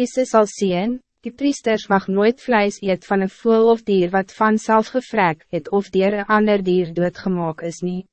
Jezus sal sien, die priesters mag nooit vleis eet van een voel of dier wat vanzelf gevrek het of dier een ander dier doodgemaak is niet.